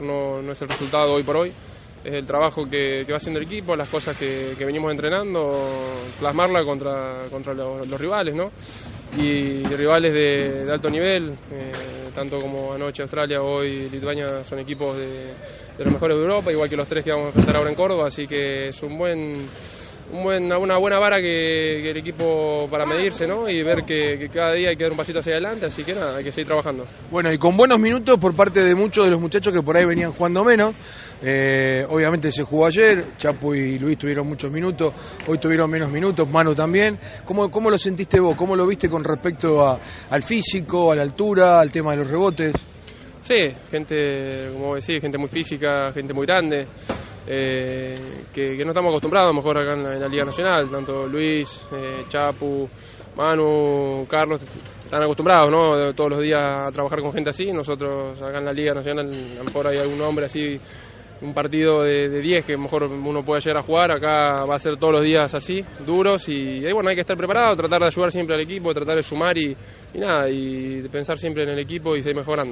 no, no es el resultado hoy por hoy, es el trabajo que, que va haciendo el equipo, las cosas que, que venimos entrenando, plasmarla contra, contra los, rivales, ¿no? Y, rivales de, de, alto nivel, eh, tanto como anoche Australia, hoy Lituania, son equipos de, de los mejores de Europa, igual que los tres que vamos a enfrentar ahora en Córdoba, así que es un buen un buen, una buena vara que, el equipo para medirse ¿no? y ver que, cada día hay que dar un pasito hacia adelante, así que nada, hay que seguir trabajando. Bueno, y con buenos minutos por parte de muchos de los muchachos que por ahí venían jugando menos. Eh, obviamente se jugó ayer, Chapo y Luis tuvieron muchos minutos, hoy tuvieron menos minutos, Manu también. ¿Cómo, cómo lo sentiste vos? ¿Cómo lo viste con respecto al físico, a la altura, al tema de los rebotes? Sí, gente, como decís, gente muy física, gente muy grande, eh, que, no estamos acostumbrados a mejor acá en la, Liga Nacional, tanto Luis, eh, Chapu, Manu, Carlos, están acostumbrados ¿no? todos los días a trabajar con gente así, nosotros acá en la Liga Nacional a lo mejor hay algún hombre así, un partido de 10 que a lo mejor uno puede llegar a jugar, acá va a ser todos los días así, duros y, y bueno, hay que estar preparado, tratar de ayudar siempre al equipo, tratar de sumar y, y nada, y de pensar siempre en el equipo y seguir mejorando.